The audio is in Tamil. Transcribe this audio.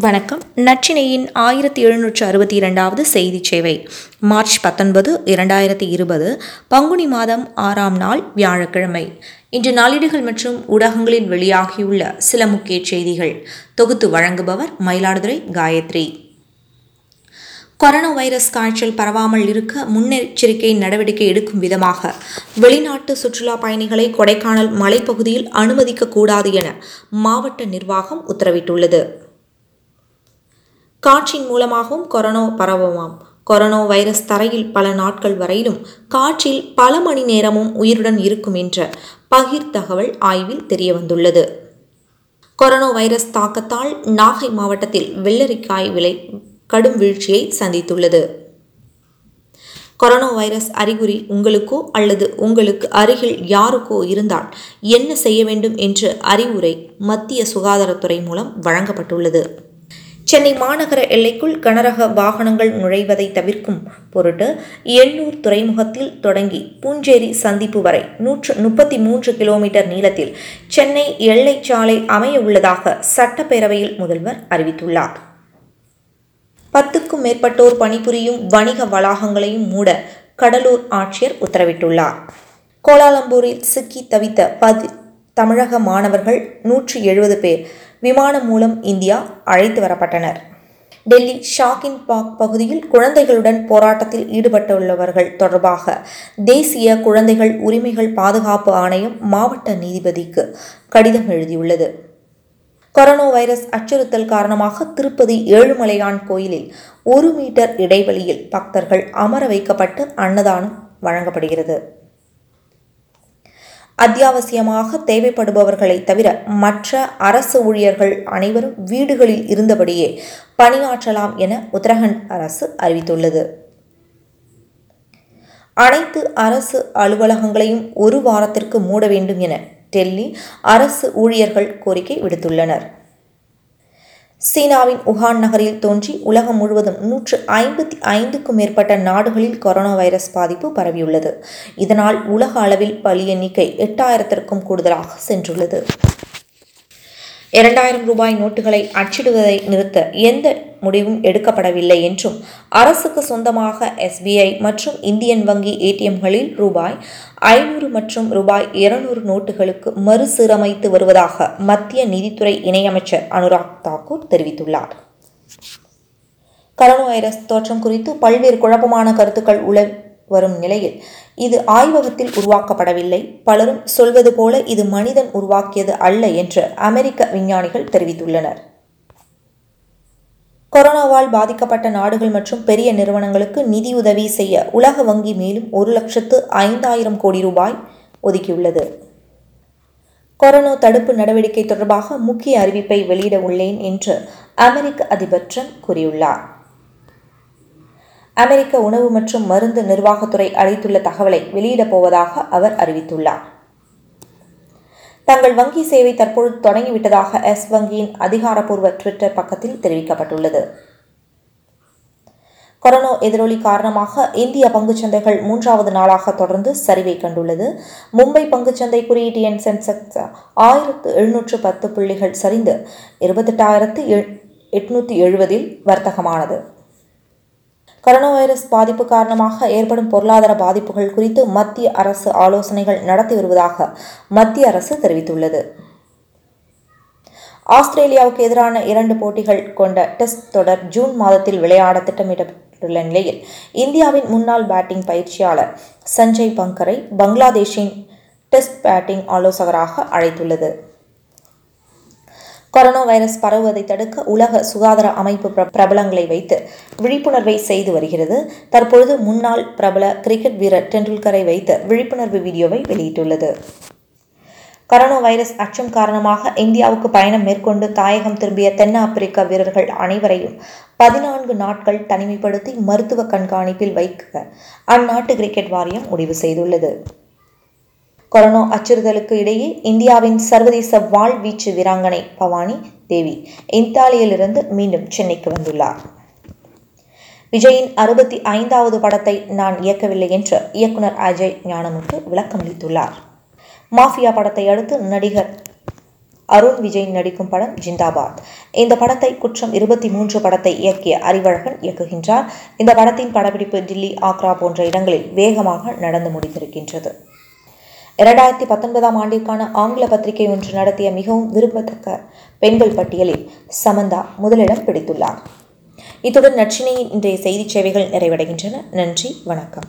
வணக்கம். நச்சினையின் ஆயிரத்தி எழுநூற்று அறுபத்தி இரண்டாவது செய்தி சேவை. மார்ச் பத்தொன்பது இரண்டாயிரத்தி இருபது பங்குனி மாதம் ஆறாம் நாள் வியாழக்கிழமை. இன்று நாளிடுகள் மற்றும் ஊடகங்களில் வெளியாகியுள்ள சில முக்கிய செய்திகள். தொகுத்து வழங்குபவர் மயிலாடுதுறை காயத்ரி. கொரோனா வைரஸ் காய்ச்சல் பரவாமல் இருக்க முன்னெச்சரிக்கை நடவடிக்கை எடுக்கும் விதமாக வெளிநாட்டு சுற்றுலா பயணிகளை கொடைக்கானல் மலைப்பகுதியில் அனுமதிக்கக்கூடாது என மாவட்ட நிர்வாகம் உத்தரவிட்டுள்ளது. காற்றின் மூலமாகவும் கொரோனா பரவுமாம். கொரோனா வைரஸ் தரையில் பல நாட்கள் வரையிலும் காற்றில் பல மணி நேரமும் உயிருடன் இருக்கும் என்ற பகிர் தகவல் ஆய்வில் தெரியவந்துள்ளது. கொரோனா வைரஸ் தாக்கத்தால் நாகை மாவட்டத்தில் வெள்ளரிக்காய் விலை கடும் வீழ்ச்சியை சந்தித்துள்ளது. கொரோனா வைரஸ் அறிகுறி உங்களுக்கோ அல்லது உங்களுக்கு அருகில் யாருக்கோ இருந்தால் என்ன செய்ய வேண்டும் என்று அறிவுரை மத்திய சுகாதாரத்துறை மூலம் வழங்கப்பட்டுள்ளது. சென்னை மாநகர எல்லைக்குள் கனரக வாகனங்கள் நுழைவதை தவிர்க்கும் பொருட்டு எண்ணூர் துறைமுகத்தில் தொடங்கி பூஞ்சேரி சந்திப்பு வரை நூற்று முப்பத்தி மூன்று கிலோமீட்டர் நீளத்தில் சென்னை எல்லை சாலை அமைய உள்ளதாக சட்டப்பேரவையில் முதல்வர் அறிவித்துள்ளார். பத்துக்கும் மேற்பட்டோர் பணிபுரியும் வணிக வளாகங்களையும் மூட கடலூர் ஆட்சியர் உத்தரவிட்டுள்ளார். கோலாலம்பூரில் சிக்கி தவித்த பதி தமிழக மாணவர்கள் நூற்றி எழுபது பேர் விமானம் மூலம் இந்தியா அழைத்து வரப்பட்டனர். டெல்லி ஷாகின் பாக் பகுதியில் குழந்தைகளுடன் போராட்டத்தில் ஈடுபட்டுள்ளவர்கள் தொடர்பாக தேசிய குழந்தைகள் உரிமைகள் பாதுகாப்பு ஆணையம் மாவட்ட நீதிபதிக்கு கடிதம் எழுதியுள்ளது. கொரோனா வைரஸ் அச்சுறுத்தல் காரணமாக திருப்பதி ஏழுமலையான் கோயிலில் ஒரு மீட்டர் இடைவெளியில் பக்தர்கள் அமர வைக்கப்பட்டு அன்னதானம் வழங்கப்படுகிறது. அத்தியாவசியமாக தேவைப்படுபவர்களை தவிர மற்ற அரசு ஊழியர்கள் அனைவரும் வீடுகளில் இருந்தபடியே பணியாற்றலாம் என உத்தரகண்ட் அரசு அறிவித்துள்ளது. அனைத்து அரசு அலுவலகங்களையும் ஒரு வாரத்திற்கு மூட வேண்டும் என டெல்லி அரசு ஊழியர்கள் கோரிக்கை விடுத்துள்ளனர். சீனாவின் உஹான் நகரில் தோன்றி உலகம் முழுவதும் நூற்று ஐம்பத்தி ஐந்துக்கும் மேற்பட்ட நாடுகளில் கொரோனா வைரஸ் பாதிப்பு பரவியுள்ளது. இதனால் உலக அளவில் பலி எண்ணிக்கை எட்டாயிரத்திற்கும் கூடுதலாக சென்றுள்ளது. இரண்டாயிரம் ரூபாய் நோட்டுகளை அச்சிடுவதை நிறுத்த எந்த முடிவும் எடுக்கப்படவில்லை என்றும் அரசுக்கு சொந்தமாக எஸ்பிஐ மற்றும் இந்தியன் வங்கி ஏடிஎம்களில் ரூபாய் ஐநூறு மற்றும் ரூபாய் இருநூறு நோட்டுகளுக்கு மறுசீரமைத்து வருவதாக மத்திய நிதித்துறை இணையமைச்சர் அனுராக் தாக்கூர் தெரிவித்துள்ளார். கரோனா வைரஸ் தோற்றம் குறித்து பல்வேறு குழப்பமான கருத்துக்கள் உல வரும் நிலையில் இது ஆய்வகத்தில் உருவாக்கப்படவில்லை. பலரும் சொல்வது போல இது மனிதன் உருவாக்கியது அல்ல என்று அமெரிக்க விஞ்ஞானிகள் தெரிவித்துள்ளனர். கொரோனாவால் பாதிக்கப்பட்ட நாடுகள் மற்றும் பெரிய நிறுவனங்களுக்கு நிதியுதவி செய்ய உலக வங்கி மேலும் ஒரு லட்சத்து ஐந்தாயிரம் கோடி ரூபாய் ஒதுக்கியுள்ளது. கொரோனா தடுப்பு நடவடிக்கை தொடர்பாக முக்கிய அறிவிப்பை வெளியிட உள்ளேன் என்று அமெரிக்க அதிபர் ட்ரம்ப் கூறியுள்ளார். அமெரிக்க உணவு மற்றும் மருந்து நிர்வாகத்துறை அளித்துள்ள தகவலை வெளியிடப் போவதாக அவர் அறிவித்துள்ளார். தங்கள் வங்கி சேவை தற்பொழுது தொடங்கிவிட்டதாக எஸ் வங்கியின் அதிகாரப்பூர்வ ட்விட்டர் பக்கத்தில் தெரிவிக்கப்பட்டுள்ளது. கொரோனா எதிரொலி காரணமாக இந்திய பங்குச்சந்தைகள் மூன்றாவது நாளாக தொடர்ந்து சரிவை கண்டுள்ளது. மும்பை பங்குச்சந்தை குறியீட்டு எண் சென்செக்ஸ் ஆயிரத்து எழுநூற்று பத்து புள்ளிகள் சரிந்து இருபத்தெட்டாயிரத்து எட்நூற்றி எழுபதில் வர்த்தகமானது. கொரோனா வைரஸ் பாதிப்பு காரணமாக ஏற்படும் பொருளாதார பாதிப்புகள் குறித்து மத்திய அரசு ஆலோசனைகள் நடத்தி வருவதாக மத்திய அரசு தெரிவித்துள்ளது. ஆஸ்திரேலியாவுக்கு எதிரான இரண்டு போட்டிகள் கொண்ட டெஸ்ட் தொடர் ஜூன் மாதத்தில் விளையாட திட்டமிடப்பட்டுள்ள நிலையில் இந்தியாவின் முன்னாள் பேட்டிங் பயிற்சியாளர் சஞ்சய் பங்கரை பங்களாதேஷின் டெஸ்ட் பேட்டிங் ஆலோசகராக அழைத்துள்ளது. கொரோனா வைரஸ் பரவுவதை தடுக்க உலக சுகாதார அமைப்பு பிரபலங்களை வைத்து விழிப்புணர்வை செய்து வருகிறது. தற்பொழுது முன்னாள் பிரபல கிரிக்கெட் வீரர் டெண்டுல்கரை வைத்து விழிப்புணர்வு வீடியோவை வெளியிட்டுள்ளது. கரோனா வைரஸ் அச்சம் காரணமாக இந்தியாவுக்கு பயணம் மேற்கொண்டு தாயகம் திரும்பிய தென்னாப்பிரிக்க வீரர்கள் அனைவரையும் பதினான்கு நாட்கள் தனிமைப்படுத்தி மருத்துவ கண்காணிப்பில் வைக்க அந்நாட்டு கிரிக்கெட் வாரியம் முடிவு செய்துள்ளது. கொரோனா அச்சுறுத்தலுக்கு இடையே இந்தியாவின் சர்வதேச வாழ்வீச்சு வீராங்கனை பவானி தேவி இத்தாலியிலிருந்து மீண்டும் சென்னைக்கு வந்துள்ளார். விஜயின் அறுபத்தி ஐந்தாவது படத்தை நான் இயக்கவில்லை என்று இயக்குனர் அஜய் ஞானமுத்து விளக்கமளித்துள்ளார் மாஃபியா படத்தை அடுத்து நடிகர் அருண் விஜய் நடிக்கும் படம் ஜிந்தாபாத். இந்த படத்தை குற்றம் இருபத்தி மூன்று படத்தை இயக்கிய அறிவழகன் இயக்குகின்றார். இந்த படத்தின் படப்பிடிப்பு டில்லி ஆக்ரா போன்ற இடங்களில் வேகமாக நடந்து முடிந்திருக்கின்றது. இரண்டாயிரத்தி பத்தொன்பதாம் ஆண்டிற்கான ஆங்கில பத்திரிகை ஒன்று நடத்திய மிகவும் விரும்பத்தக்க பெண்கள் பட்டியலில் சமந்தா முதலிடம் பிடித்துள்ளார். இத்துடன் நற்றினையின் இன்றைய செய்திச் சேவைகள் நிறைவடைகின்றன. நன்றி வணக்கம்.